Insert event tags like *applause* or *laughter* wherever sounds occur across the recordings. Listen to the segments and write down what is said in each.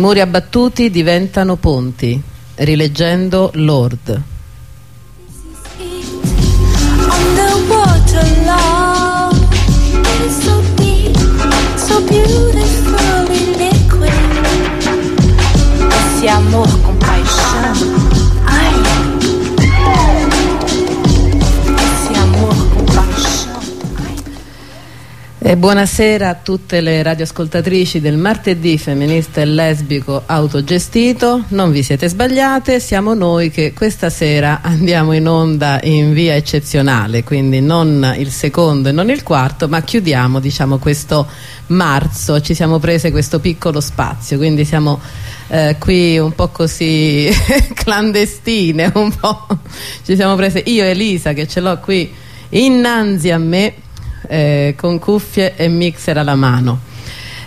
muri abbattuti diventano ponti, rileggendo Lord. Underwater love. E buonasera a tutte le radioascoltatrici del martedì femminista e lesbico autogestito. Non vi siete sbagliate, siamo noi che questa sera andiamo in onda in via eccezionale, quindi non il secondo e non il quarto, ma chiudiamo diciamo questo marzo, ci siamo prese questo piccolo spazio, quindi siamo eh, qui un po' così *laughs* clandestine, un po'. ci siamo prese io e Elisa che ce l'ho qui innanzi a me eh, con cuffie e mixer alla mano.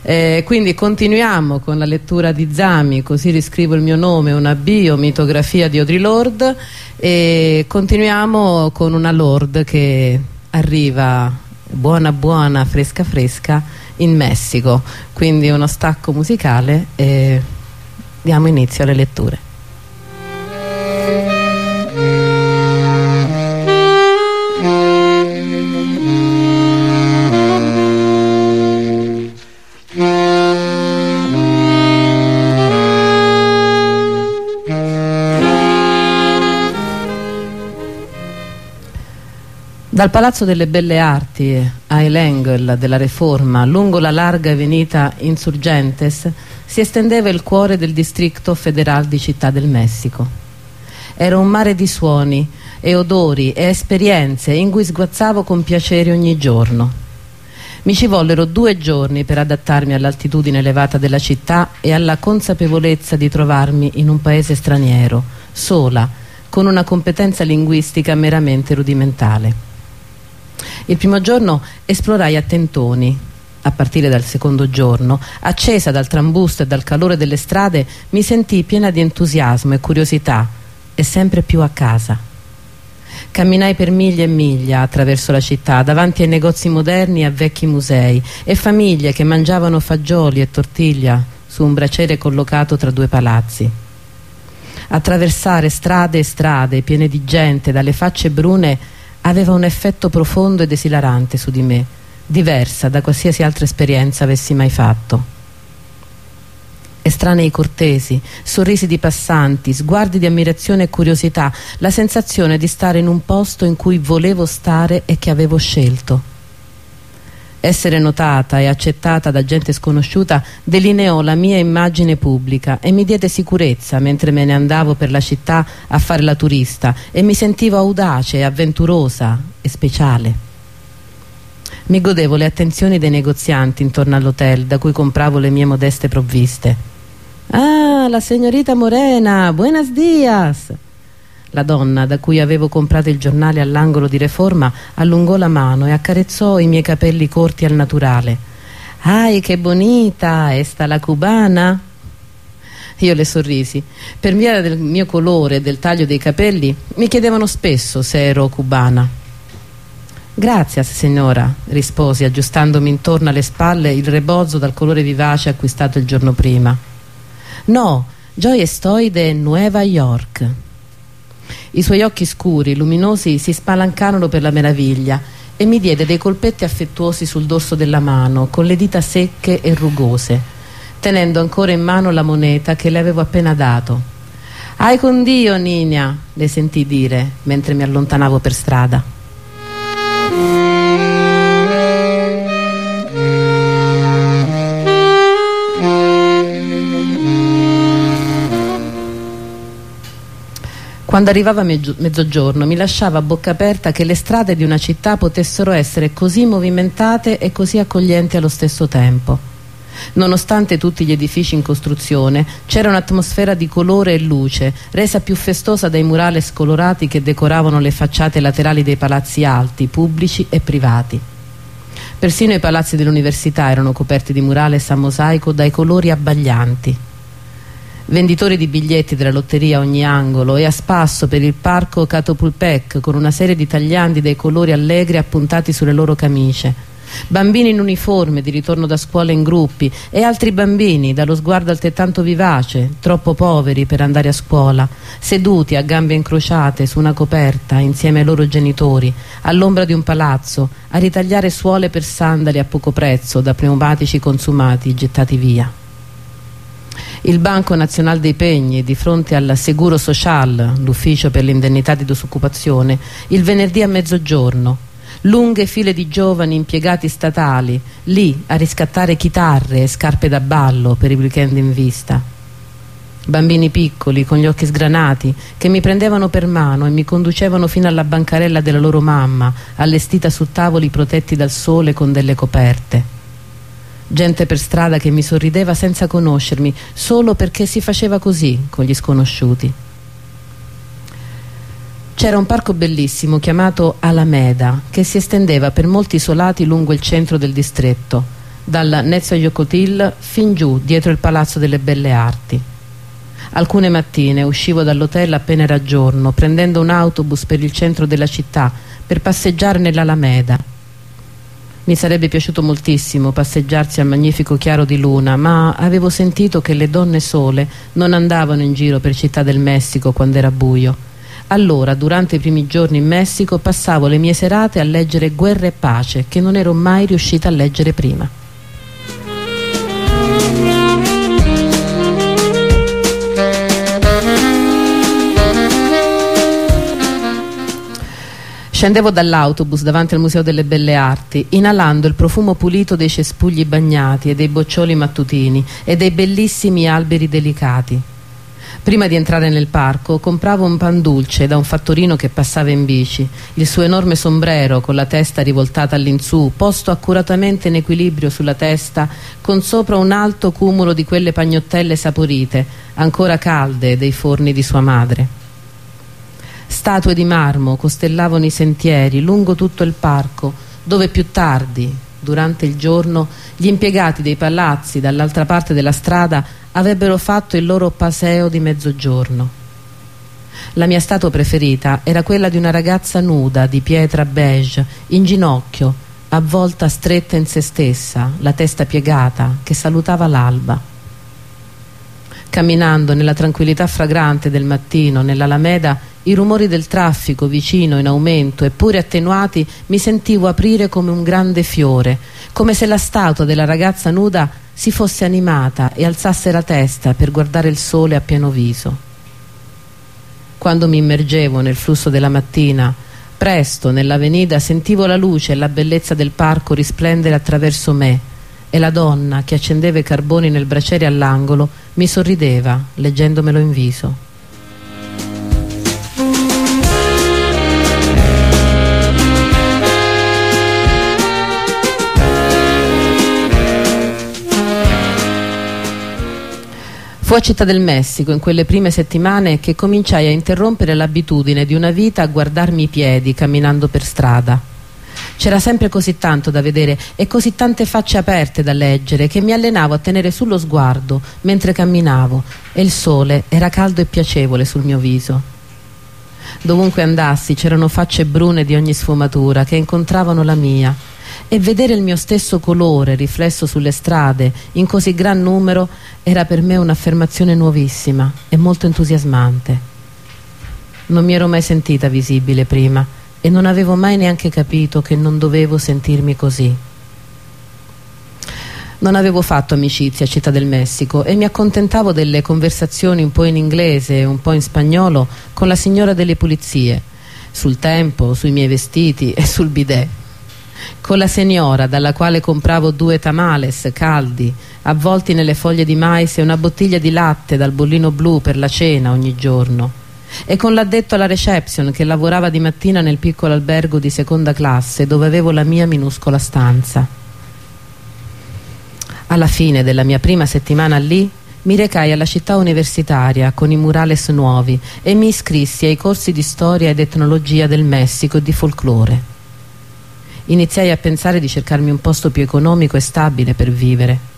Eh, quindi continuiamo con la lettura di Zami, così riscrivo il mio nome, una bio, mitografia di Audre Lorde e continuiamo con una Lord che arriva buona buona, fresca fresca in Messico, quindi uno stacco musicale e diamo inizio alle letture. Dal Palazzo delle Belle Arti ai L'Engel della Reforma, lungo la larga avenida Insurgentes, si estendeva il cuore del distretto federal di Città del Messico. Era un mare di suoni e odori e esperienze in cui sguazzavo con piacere ogni giorno. Mi ci vollero due giorni per adattarmi all'altitudine elevata della città e alla consapevolezza di trovarmi in un paese straniero, sola, con una competenza linguistica meramente rudimentale. Il primo giorno esplorai a tentoni. A partire dal secondo giorno, accesa dal trambusto e dal calore delle strade, mi sentii piena di entusiasmo e curiosità e sempre più a casa. Camminai per miglia e miglia attraverso la città, davanti ai negozi moderni e a vecchi musei e famiglie che mangiavano fagioli e tortiglia su un braciere collocato tra due palazzi. Attraversare strade e strade piene di gente dalle facce brune aveva un effetto profondo ed esilarante su di me, diversa da qualsiasi altra esperienza avessi mai fatto. Estranei cortesi, sorrisi di passanti, sguardi di ammirazione e curiosità, la sensazione di stare in un posto in cui volevo stare e che avevo scelto. Essere notata e accettata da gente sconosciuta delineò la mia immagine pubblica e mi diede sicurezza mentre me ne andavo per la città a fare la turista e mi sentivo audace avventurosa e speciale. Mi godevo le attenzioni dei negozianti intorno all'hotel da cui compravo le mie modeste provviste. Ah, la signorita Morena, buenos dias! La donna, da cui avevo comprato il giornale all'angolo di Reforma, allungò la mano e accarezzò i miei capelli corti al naturale. Ai, che bonita, esta la cubana? Io le sorrisi. Per via del mio colore e del taglio dei capelli, mi chiedevano spesso se ero cubana. Grazie, signora, risposi, aggiustandomi intorno alle spalle il rebozzo dal colore vivace acquistato il giorno prima. No, yo estoy de Nueva York. I suoi occhi scuri, luminosi, si spalancarono per la meraviglia e mi diede dei colpetti affettuosi sul dorso della mano, con le dita secche e rugose, tenendo ancora in mano la moneta che le avevo appena dato. Ai con Dio, Nina, le sentì dire mentre mi allontanavo per strada. Quando arrivava mezzogiorno mi lasciava a bocca aperta che le strade di una città potessero essere così movimentate e così accoglienti allo stesso tempo. Nonostante tutti gli edifici in costruzione, c'era un'atmosfera di colore e luce, resa più festosa dai murales colorati che decoravano le facciate laterali dei palazzi alti, pubblici e privati. Persino i palazzi dell'università erano coperti di murales a mosaico dai colori abbaglianti. Venditori di biglietti della lotteria a ogni angolo e a spasso per il parco Catopulpec con una serie di tagliandi dai colori allegri appuntati sulle loro camicie bambini in uniforme di ritorno da scuola in gruppi e altri bambini dallo sguardo altrettanto vivace, troppo poveri per andare a scuola, seduti a gambe incrociate su una coperta insieme ai loro genitori, all'ombra di un palazzo, a ritagliare suole per sandali a poco prezzo da pneumatici consumati gettati via. Il Banco Nazionale dei Pegni, di fronte al Seguro Social, l'ufficio per l'indennità di disoccupazione, il venerdì a mezzogiorno, lunghe file di giovani impiegati statali, lì a riscattare chitarre e scarpe da ballo per i weekend in vista. Bambini piccoli, con gli occhi sgranati, che mi prendevano per mano e mi conducevano fino alla bancarella della loro mamma, allestita su tavoli protetti dal sole con delle coperte. Gente per strada che mi sorrideva senza conoscermi, solo perché si faceva così con gli sconosciuti. C'era un parco bellissimo chiamato Alameda che si estendeva per molti isolati lungo il centro del distretto, dal Nezayokotil fin giù dietro il Palazzo delle Belle Arti. Alcune mattine uscivo dall'hotel appena era giorno, prendendo un autobus per il centro della città per passeggiare nell'Alameda. Mi sarebbe piaciuto moltissimo passeggiarsi al magnifico chiaro di luna, ma avevo sentito che le donne sole non andavano in giro per Città del Messico quando era buio allora, durante i primi giorni in Messico, passavo le mie serate a leggere Guerra e Pace, che non ero mai riuscita a leggere prima. Scendevo dall'autobus davanti al Museo delle Belle Arti, inalando il profumo pulito dei cespugli bagnati e dei boccioli mattutini e dei bellissimi alberi delicati. Prima di entrare nel parco compravo un pan dolce da un fattorino che passava in bici. Il suo enorme sombrero con la testa rivoltata all'insù, posto accuratamente in equilibrio sulla testa, con sopra un alto cumulo di quelle pagnottelle saporite, ancora calde dei forni di sua madre. Statue di marmo costellavano i sentieri lungo tutto il parco, dove più tardi, durante il giorno, gli impiegati dei palazzi dall'altra parte della strada avrebbero fatto il loro paseo di mezzogiorno. La mia statua preferita era quella di una ragazza nuda di pietra beige, in ginocchio, avvolta stretta in se stessa, la testa piegata, che salutava l'alba. Camminando nella tranquillità fragrante del mattino, nell'Alameda, i rumori del traffico vicino in aumento eppure attenuati mi sentivo aprire come un grande fiore, come se la statua della ragazza nuda si fosse animata e alzasse la testa per guardare il sole a pieno viso. Quando mi immergevo nel flusso della mattina, presto nell'avenida sentivo la luce e la bellezza del parco risplendere attraverso me e la donna che accendeva i carboni nel braciere all'angolo mi sorrideva leggendomelo in viso. Fu a Città del Messico, in quelle prime settimane, che cominciai a interrompere l'abitudine di una vita a guardarmi i piedi camminando per strada. C'era sempre così tanto da vedere e così tante facce aperte da leggere che mi allenavo a tenere sullo sguardo mentre camminavo e il sole era caldo e piacevole sul mio viso. Dovunque andassi c'erano facce brune di ogni sfumatura che incontravano la mia e vedere il mio stesso colore riflesso sulle strade in così gran numero era per me un'affermazione nuovissima e molto entusiasmante. Non mi ero mai sentita visibile prima e non avevo mai neanche capito che non dovevo sentirmi così. Non avevo fatto amicizia a Città del Messico e mi accontentavo delle conversazioni un po' in inglese e un po' in spagnolo con la signora delle pulizie, sul tempo, sui miei vestiti e sul bidet con la signora dalla quale compravo due tamales caldi avvolti nelle foglie di mais e una bottiglia di latte dal bollino blu per la cena ogni giorno e con l'addetto alla reception che lavorava di mattina nel piccolo albergo di seconda classe dove avevo la mia minuscola stanza. Alla fine della mia prima settimana lì mi recai alla città universitaria con i murales nuovi e mi iscrissi ai corsi di storia ed etnologia del Messico e di folklore iniziai a pensare di cercarmi un posto più economico e stabile per vivere.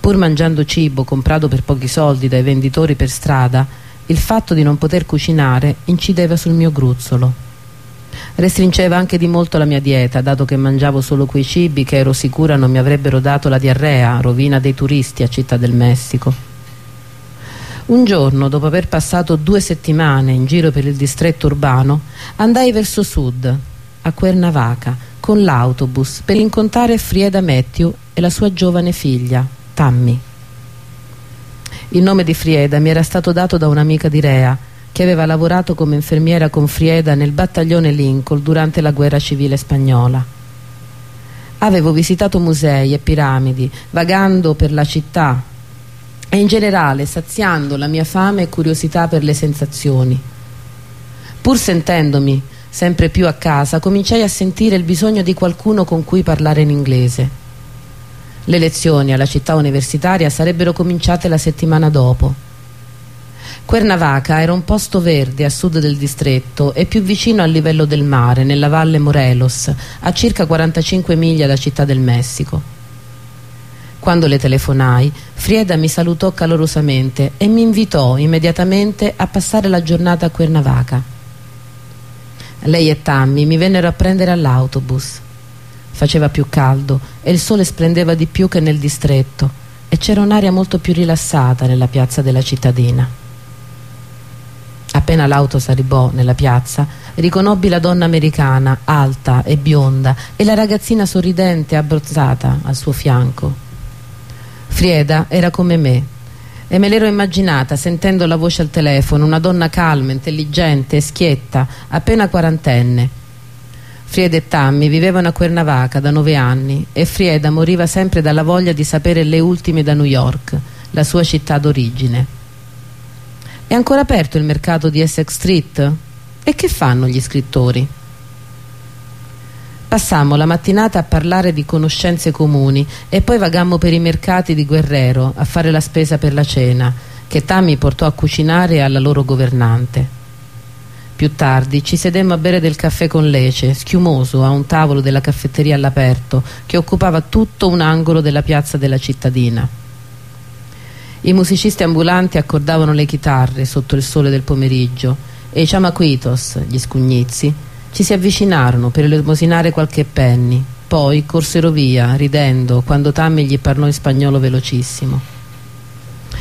Pur mangiando cibo comprato per pochi soldi dai venditori per strada, il fatto di non poter cucinare incideva sul mio gruzzolo. Restringeva anche di molto la mia dieta, dato che mangiavo solo quei cibi che ero sicura non mi avrebbero dato la diarrea, rovina dei turisti a Città del Messico. Un giorno, dopo aver passato due settimane in giro per il distretto urbano, andai verso sud, a Cuernavaca, con l'autobus per incontrare Frieda Matthew e la sua giovane figlia, Tammy. Il nome di Frieda mi era stato dato da un'amica di Rea, che aveva lavorato come infermiera con Frieda nel battaglione Lincoln durante la guerra civile spagnola. Avevo visitato musei e piramidi, vagando per la città e in generale saziando la mia fame e curiosità per le sensazioni. Pur sentendomi sempre più a casa, cominciai a sentire il bisogno di qualcuno con cui parlare in inglese. Le lezioni alla città universitaria sarebbero cominciate la settimana dopo Cuernavaca era un posto verde a sud del distretto e più vicino al livello del mare, nella valle Morelos, a circa 45 miglia da Città del Messico. Quando le telefonai, Frieda mi salutò calorosamente e mi invitò immediatamente a passare la giornata a Cuernavaca. Lei e Tammy mi vennero a prendere all'autobus. Faceva più caldo e il sole splendeva di più che nel distretto e c'era un'aria molto più rilassata nella piazza della cittadina. Appena l'auto s'arribò nella piazza, riconobbi la donna americana, alta e bionda, e la ragazzina sorridente e abbrozzata al suo fianco. Frieda era come me, e me l'ero immaginata sentendo la voce al telefono, una donna calma, intelligente e schietta, appena quarantenne. Frieda e Tammy vivevano a Cuernavaca da nove anni e Frieda moriva sempre dalla voglia di sapere le ultime da New York, la sua città d'origine. È ancora aperto il mercato di Essex Street? E che fanno gli scrittori? Passammo la mattinata a parlare di conoscenze comuni e poi vagammo per i mercati di Guerrero a fare la spesa per la cena, che Tammy portò a cucinare alla loro governante. Più tardi ci sedemmo a bere del caffè con lece, schiumoso, a un tavolo della caffetteria all'aperto, che occupava tutto un angolo della piazza della cittadina. I musicisti ambulanti accordavano le chitarre sotto il sole del pomeriggio e i ciamaquitos, gli scugnizzi, ci si avvicinarono per elemosinare qualche penny. Poi corsero via, ridendo, quando Tammy gli parlò in spagnolo velocissimo.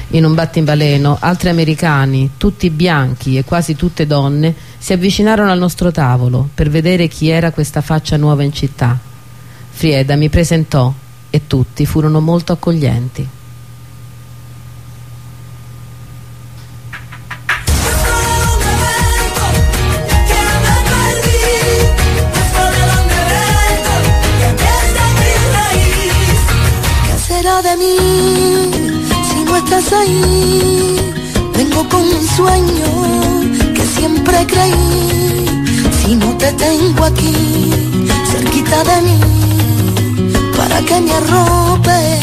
In un battimbaleno, altri americani, tutti bianchi e quasi tutte donne, si avvicinarono al nostro tavolo per vedere chi era questa faccia nuova in città. Frieda mi presentò e tutti furono molto accoglienti. Ahí? Vengo con un sueño que siempre creí. Si no te tengo aquí, cerquita de mí, para que me arrope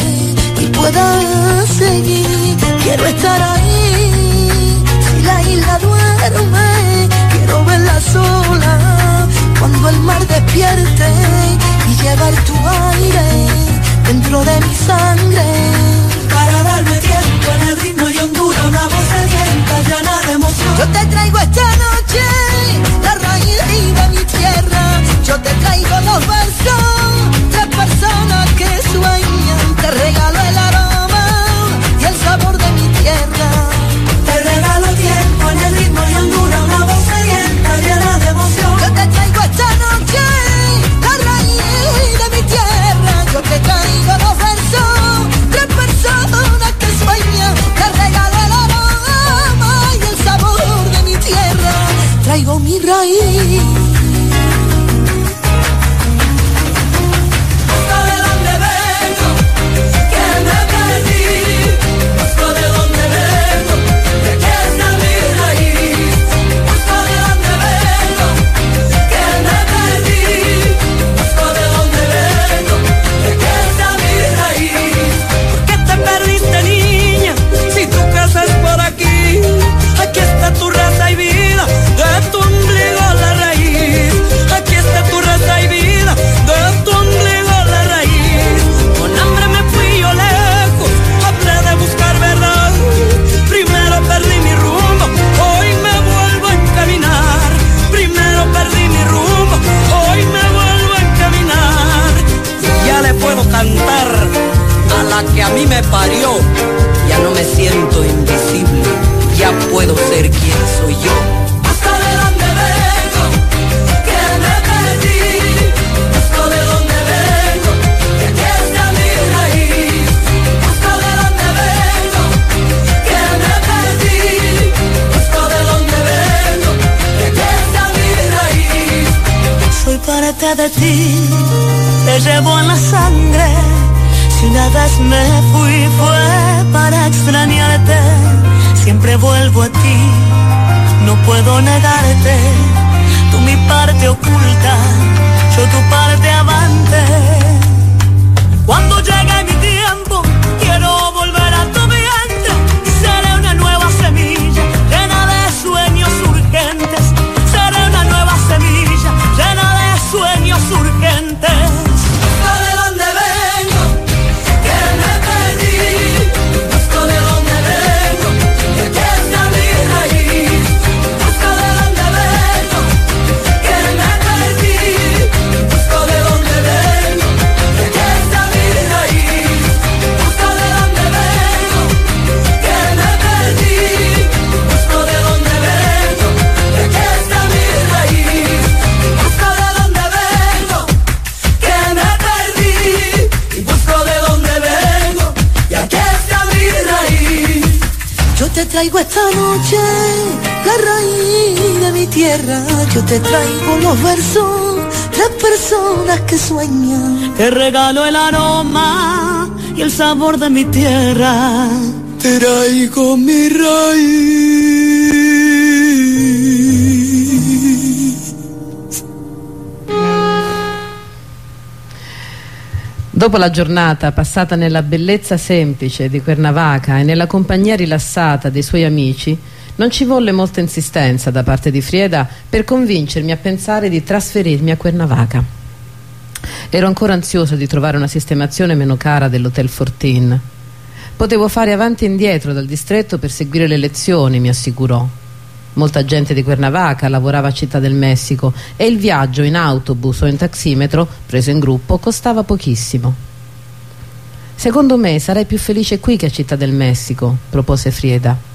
y pueda seguir. Quiero estar ahí, si la isla duerme, quiero verla sola. Cuando el mar despierte y llevar tu aire dentro de mi sangre. Para darme tiempo en el ritmo y hondura, una voz noche la raíz de mi tierra. Yo te traigo los versos, las personas que sueñan. Te regalo el aroma y el sabor de mi tierra. Traigo mi raíz. Dopo la giornata passata nella bellezza semplice di Cuernavaca e nella compagnia rilassata dei suoi amici, non ci volle molta insistenza da parte di Frieda per convincermi a pensare di trasferirmi a Cuernavaca. Ero ancora ansiosa di trovare una sistemazione meno cara dell'Hotel Fortin. Potevo fare avanti e indietro dal distretto per seguire le lezioni, mi assicurò. Molta gente di Cuernavaca lavorava a Città del Messico e il viaggio in autobus o in taximetro, preso in gruppo, costava pochissimo. Secondo me sarai più felice qui che a Città del Messico, propose Frieda.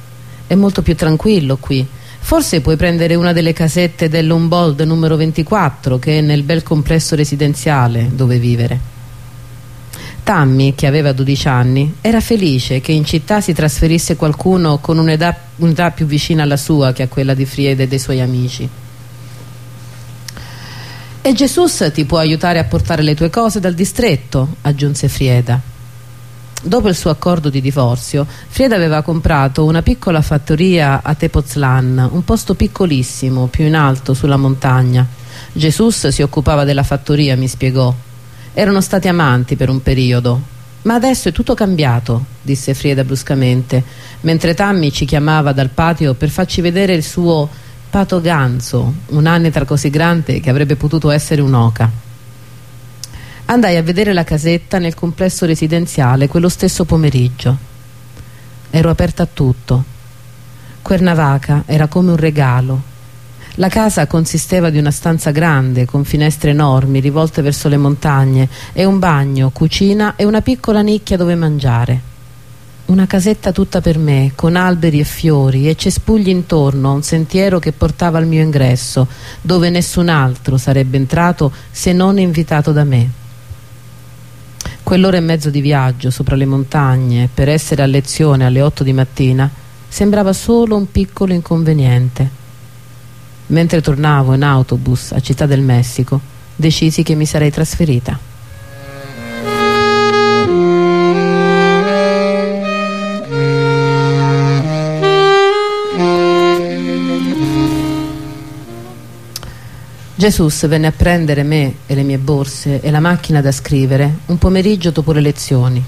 È molto più tranquillo qui. Forse puoi prendere una delle casette dell'Humboldt numero 24 che è nel bel complesso residenziale dove vivere. Tammy, che aveva 12 anni, era felice che in città si trasferisse qualcuno con un'età, un'età più vicina alla sua che a quella di Frieda e dei suoi amici. E Jesus ti può aiutare a portare le tue cose dal distretto, aggiunse Frieda. Dopo il suo accordo di divorzio, Frieda aveva comprato una piccola fattoria a Tepozlan, un posto piccolissimo, più in alto, sulla montagna. Jesus si occupava della fattoria, mi spiegò. Erano stati amanti per un periodo. Ma adesso è tutto cambiato, disse Frieda bruscamente, mentre Tammy ci chiamava dal patio per farci vedere il suo pato ganzo, un'anitra così grande che avrebbe potuto essere un'oca. Andai a vedere la casetta nel complesso residenziale quello stesso pomeriggio. Ero aperta a tutto. Cuernavaca era come un regalo. La casa consisteva di una stanza grande con finestre enormi rivolte verso le montagne e un bagno, cucina e una piccola nicchia dove mangiare. Una casetta tutta per me, con alberi e fiori e cespugli intorno a un sentiero che portava al mio ingresso, dove nessun altro sarebbe entrato se non invitato da me. Quell'ora e mezzo di viaggio sopra le montagne per essere a lezione alle otto di mattina sembrava solo un piccolo inconveniente. Mentre tornavo in autobus a Città del Messico, decisi che mi sarei trasferita. Jesus venne a prendere me e le mie borse e la macchina da scrivere un pomeriggio dopo le lezioni.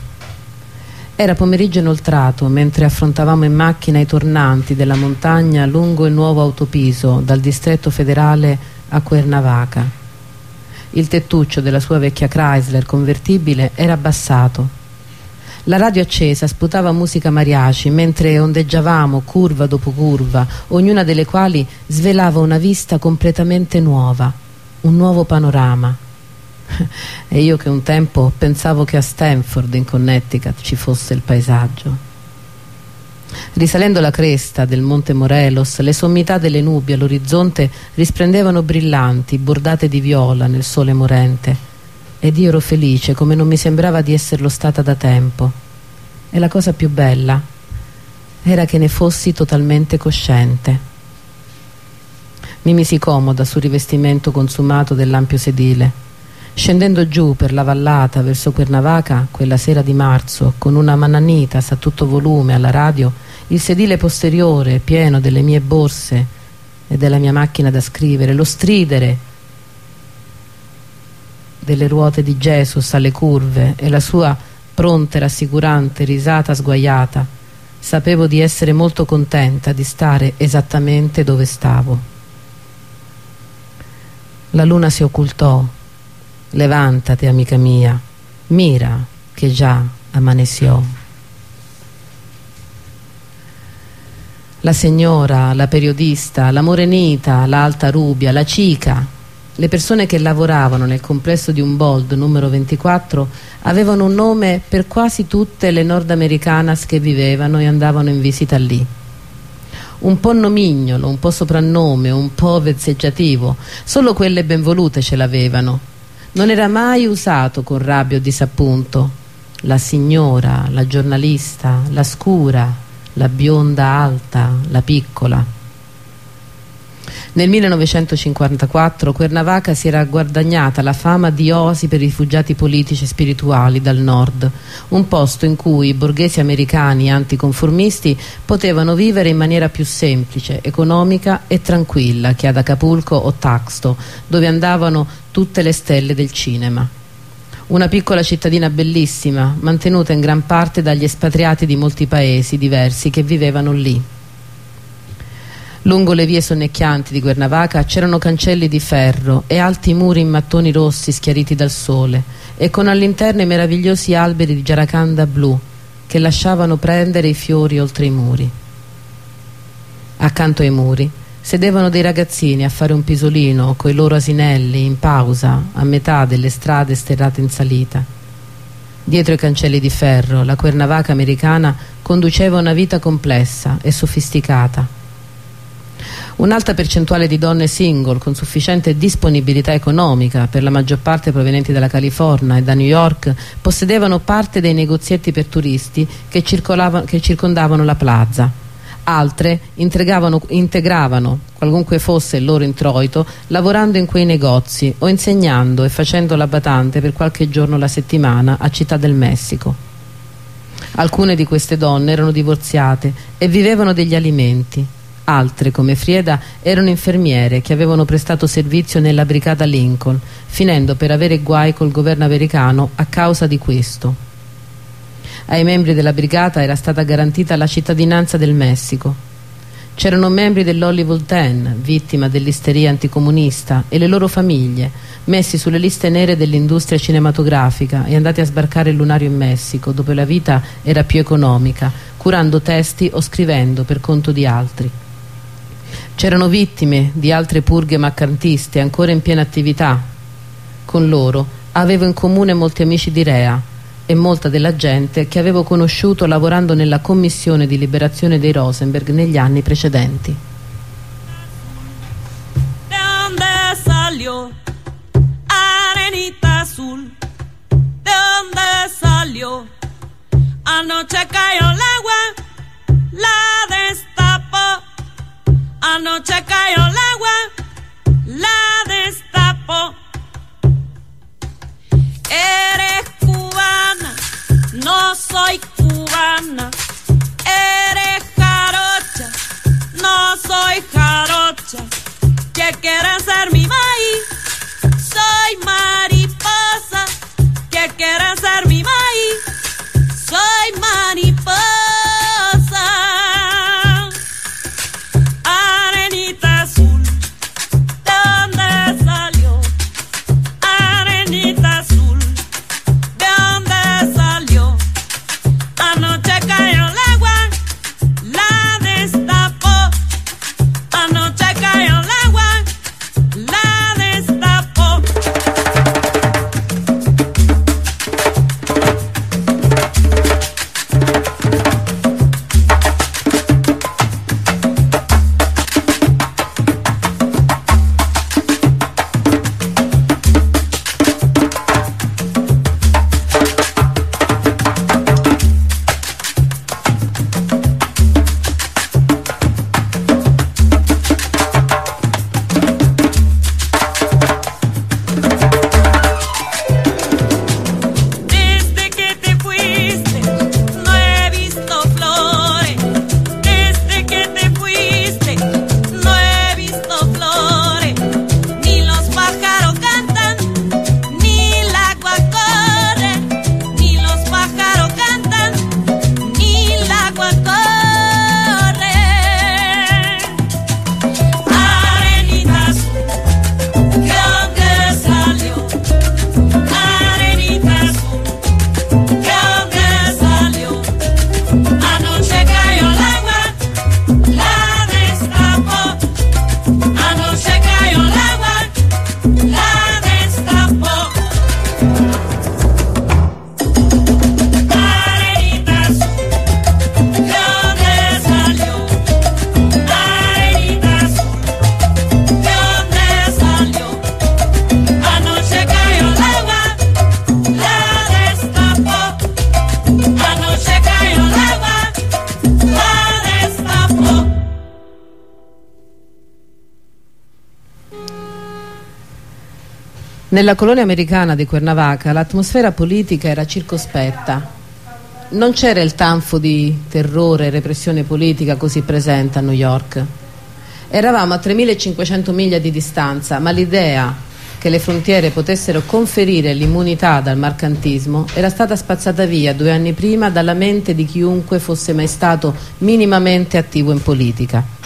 Era pomeriggio inoltrato mentre affrontavamo in macchina i tornanti della montagna lungo il nuovo autopiso dal distretto federale a Cuernavaca. Il tettuccio della sua vecchia Chrysler convertibile era abbassato. La radio accesa sputava musica mariachi mentre ondeggiavamo curva dopo curva, ognuna delle quali svelava una vista completamente nuova, un nuovo panorama. *laughs* E io che un tempo pensavo che a Stanford, in Connecticut, ci fosse il paesaggio. Risalendo la cresta del monte Morelos, le sommità delle nubi all'orizzonte risplendevano brillanti, bordate di viola nel sole morente. Ed io ero felice, come non mi sembrava di esserlo stata da tempo. E la cosa più bella era che ne fossi totalmente cosciente. Mi misi comoda sul rivestimento consumato dell'ampio sedile. Scendendo giù per la vallata verso Cuernavaca, quella sera di marzo, con una mananitas a tutto volume alla radio, il sedile posteriore pieno delle mie borse e della mia macchina da scrivere, lo stridere delle ruote di Jesus alle curve e la sua pronta e rassicurante risata sguaiata, sapevo di essere molto contenta di stare esattamente dove stavo. La luna si occultò Levántate, amica mia, mira che già amaneció. La signora, la periodista, la morenita, la alta rubia, la cica, le persone che lavoravano nel complesso di un bold numero 24 avevano un nome per quasi tutte le nordamericanas che vivevano e andavano in visita lì. Un po' nomignolo, un po' soprannome, un po' vezzeggiativo, solo quelle benvolute ce l'avevano non era mai usato con rabbia o disappunto. La signora, la giornalista, la scura, la bionda alta, la piccola. Nel 1954 Cuernavaca si era guadagnata la fama di oasi per rifugiati politici e spirituali dal nord, un posto in cui i borghesi americani anticonformisti potevano vivere in maniera più semplice, economica e tranquilla che ad Acapulco o Taxto, dove andavano tutte le stelle del cinema. Una piccola cittadina bellissima, mantenuta in gran parte dagli espatriati di molti paesi diversi che vivevano lì. Lungo le vie sonnecchianti di Guernavaca c'erano cancelli di ferro e alti muri in mattoni rossi schiariti dal sole e con all'interno i meravigliosi alberi di giaracanda blu che lasciavano prendere i fiori oltre i muri. Accanto ai muri sedevano dei ragazzini a fare un pisolino coi loro asinelli in pausa a metà delle strade sterrate in salita. Dietro i cancelli di ferro la Cuernavaca americana conduceva una vita complessa e sofisticata Un'alta percentuale di donne single con sufficiente disponibilità economica, per la maggior parte provenienti dalla California e da New York, possedevano parte dei negozietti per turisti che, che circondavano la plaza. Altre integravano, qualunque fosse il loro introito, lavorando in quei negozi o insegnando e facendo la batante per qualche giorno alla settimana a Città del Messico. Alcune di queste donne erano divorziate e vivevano degli alimenti Altre, come Frieda, erano infermiere che avevano prestato servizio nella brigata Lincoln, finendo per avere guai col governo americano a causa di questo. Ai membri della brigata era stata garantita la cittadinanza del Messico. C'erano membri dell'Hollywood Ten, vittima dell'isteria anticomunista, e le loro famiglie, messi sulle liste nere dell'industria cinematografica e andati a sbarcare il lunario in Messico, dove la vita era più economica, curando testi o scrivendo per conto di altri. C'erano vittime di altre purghe maccantiste ancora in piena attività. Con loro avevo in comune molti amici di Rea e molta della gente che avevo conosciuto lavorando nella commissione di liberazione dei Rosenberg negli anni precedenti. Anoche cayó el agua, la. Anoche cayó el agua, Nella colonia americana di Cuernavaca l'atmosfera politica era circospetta. Non c'era il tanfo di terrore e repressione politica così presente a New York. Eravamo a 3500 miglia di distanza, ma l'idea che le frontiere potessero conferire l'immunità dal mercantismo era stata spazzata via due anni prima dalla mente di chiunque fosse mai stato minimamente attivo in politica.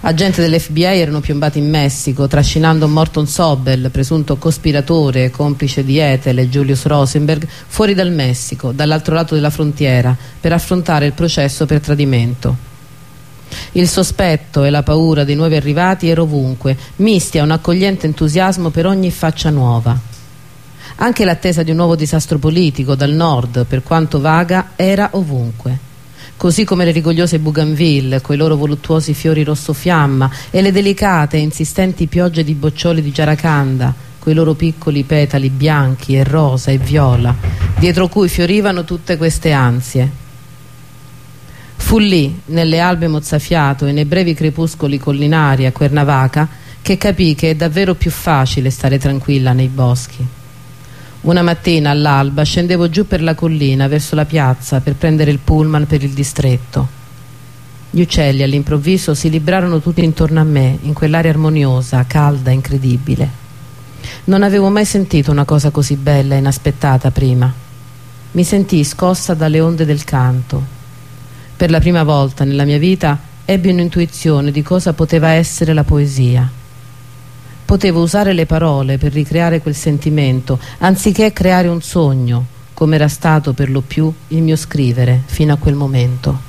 Agenti dell'FBI erano piombati in Messico, trascinando Morton Sobel, presunto cospiratore e complice di Ethel e Julius Rosenberg, fuori dal Messico, dall'altro lato della frontiera, per affrontare il processo per tradimento. Il sospetto e la paura dei nuovi arrivati era ovunque, misti a un accogliente entusiasmo per ogni faccia nuova. Anche l'attesa di un nuovo disastro politico dal nord, per quanto vaga, era ovunque. Così come le rigogliose bougainville, coi loro voluttuosi fiori rosso fiamma, e le delicate e insistenti piogge di boccioli di giaracanda, coi loro piccoli petali bianchi e rosa e viola, dietro cui fiorivano tutte queste ansie. Fu lì, nelle albe mozzafiato e nei brevi crepuscoli collinari a Cuernavaca, che capì che è davvero più facile stare tranquilla nei boschi. Una mattina all'alba scendevo giù per la collina verso la piazza per prendere il pullman per il distretto. Gli uccelli all'improvviso si librarono tutti intorno a me, in quell'aria armoniosa, calda, incredibile. Non avevo mai sentito una cosa così bella e inaspettata prima. Mi sentii scossa dalle onde del canto, per la prima volta nella mia vita ebbi un'intuizione di cosa poteva essere la poesia. Potevo usare le parole per ricreare quel sentimento, anziché creare un sogno, come era stato per lo più il mio scrivere fino a quel momento.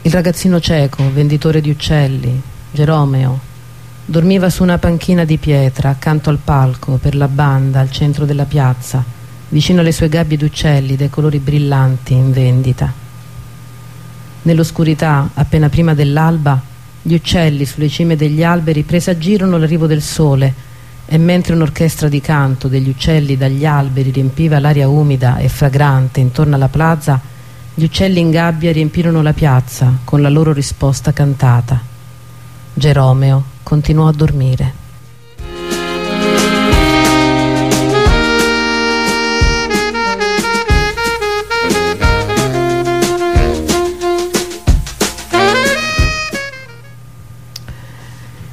Il ragazzino cieco, venditore di uccelli, Geromeo, dormiva su una panchina di pietra accanto al palco per la banda al centro della piazza, vicino alle sue gabbie d'uccelli dai colori brillanti in vendita. Nell'oscurità, appena prima dell'alba, gli uccelli sulle cime degli alberi presagirono l'arrivo del sole e mentre un'orchestra di canto degli uccelli dagli alberi riempiva l'aria umida e fragrante intorno alla plaza, gli uccelli in gabbia riempirono la piazza con la loro risposta cantata. Geromeo continuò a dormire.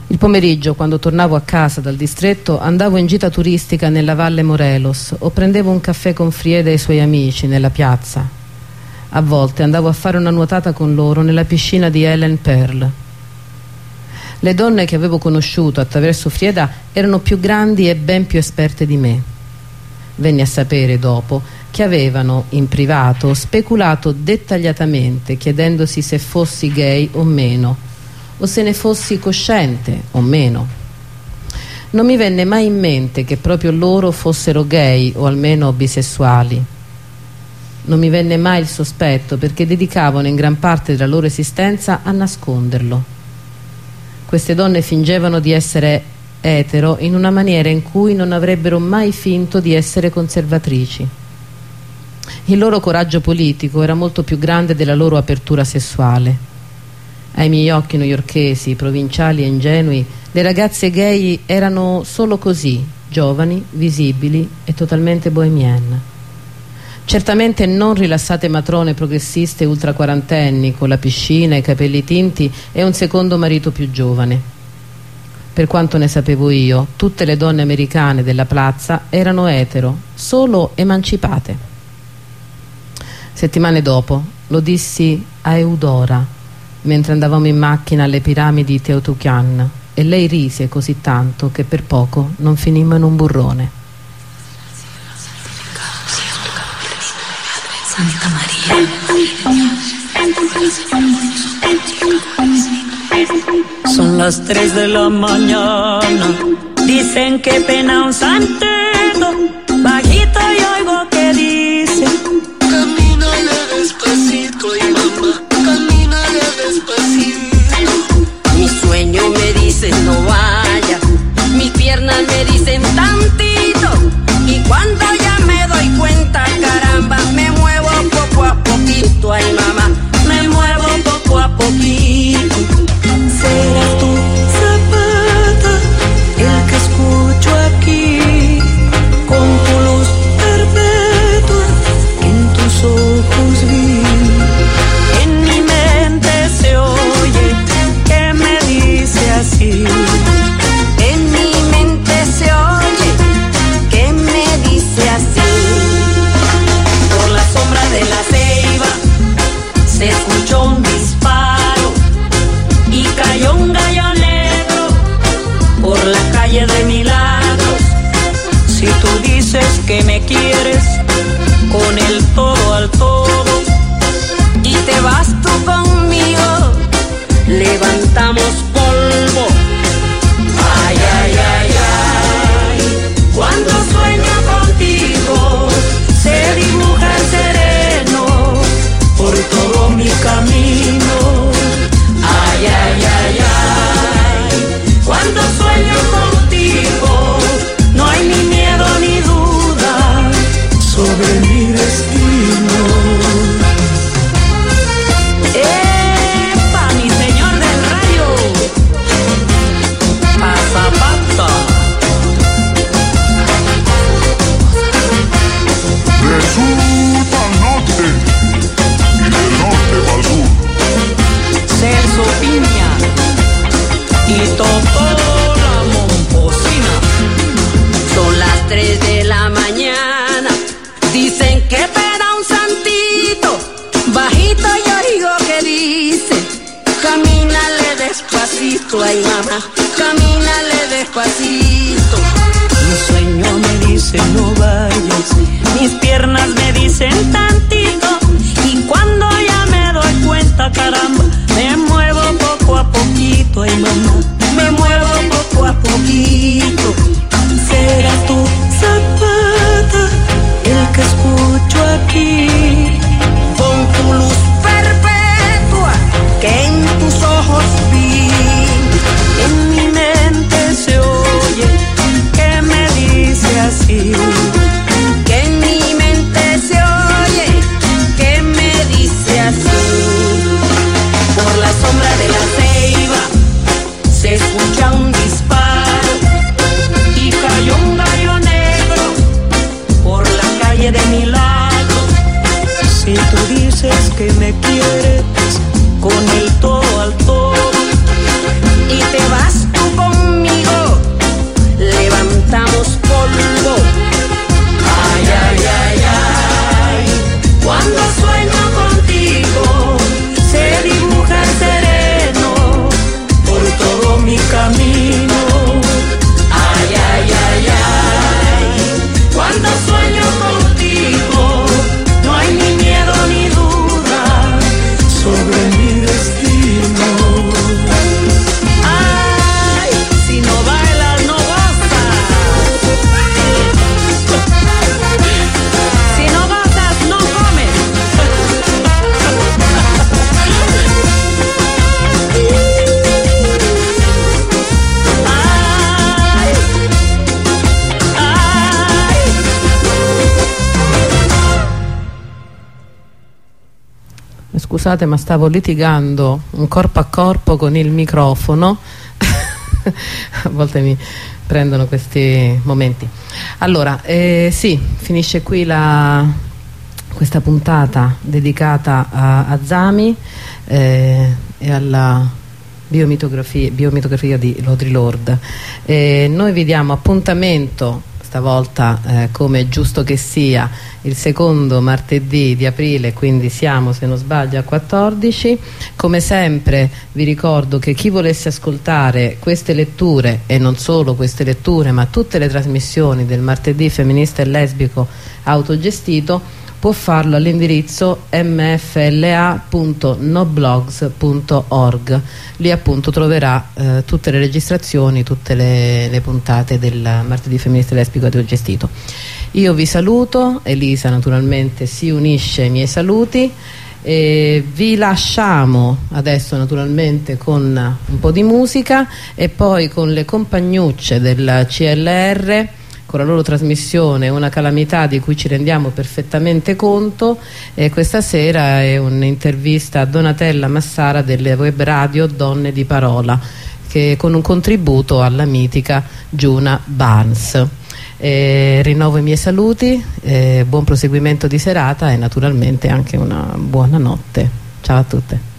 Il pomeriggio, quando tornavo a casa dal distretto, andavo in gita turistica nella Valle Morelos o prendevo un caffè con Frieda e i suoi amici nella piazza, a volte andavo a fare una nuotata con loro nella piscina di Helen Pearl. Le donne che avevo conosciuto attraverso Frieda erano più grandi e ben più esperte di me. Venni a sapere dopo che avevano, in privato, speculato dettagliatamente chiedendosi se fossi gay o meno, o se ne fossi cosciente o meno. Non mi venne mai in mente che proprio loro fossero gay o almeno bisessuali non mi venne mai il sospetto perché dedicavano in gran parte della loro esistenza a nasconderlo. Queste donne fingevano di essere etero in una maniera in cui non avrebbero mai finto di essere conservatrici. Il loro coraggio politico era molto più grande della loro apertura sessuale. Ai miei occhi newyorkesi, provinciali e ingenui, le ragazze gay erano solo così, giovani, visibili e totalmente bohemienne. Certamente non rilassate matrone progressiste ultraquarantenni con la piscina, i capelli tinti e un secondo marito più giovane. Per quanto ne sapevo io, tutte le donne americane della piazza erano etero, solo emancipate. Settimane dopo lo dissi a Eudora mentre andavamo in macchina alle piramidi Teotihuacan e lei rise così tanto che per poco non finimmo in un burrone. Santa María. Son las 3 de la mañana, dicen que pena un santero, bajito y oigo que dice, tú mamá. Scusate, ma stavo litigando un corpo a corpo con il microfono. *laughs* a volte mi prendono questi momenti. Allora, eh, sì, finisce qui la, questa puntata dedicata a, a Zami eh, e alla biomitografia, biomitografia di Lodri Lord. Eh, noi vi diamo appuntamento stavolta eh, come è giusto che sia il secondo martedì di aprile quindi siamo se non sbaglio a 14 come sempre vi ricordo che chi volesse ascoltare queste letture e non solo queste letture ma tutte le trasmissioni del martedì femminista e lesbico autogestito può farlo all'indirizzo mfla.noblogs.org lì appunto troverà eh, tutte le registrazioni tutte le, le puntate del martedì femminista lesbico autogestito io vi saluto Elisa naturalmente si unisce ai miei saluti e vi lasciamo adesso naturalmente con un po' di musica e poi con le compagnucce del CLR con la loro trasmissione Una calamità di cui ci rendiamo perfettamente conto e questa sera è un'intervista a Donatella Massara delle web radio Donne di Parola che con un contributo alla mitica Giuna Barnes. Eh, rinnovo i miei saluti buon proseguimento di serata e naturalmente anche una buona notte. Ciao a tutte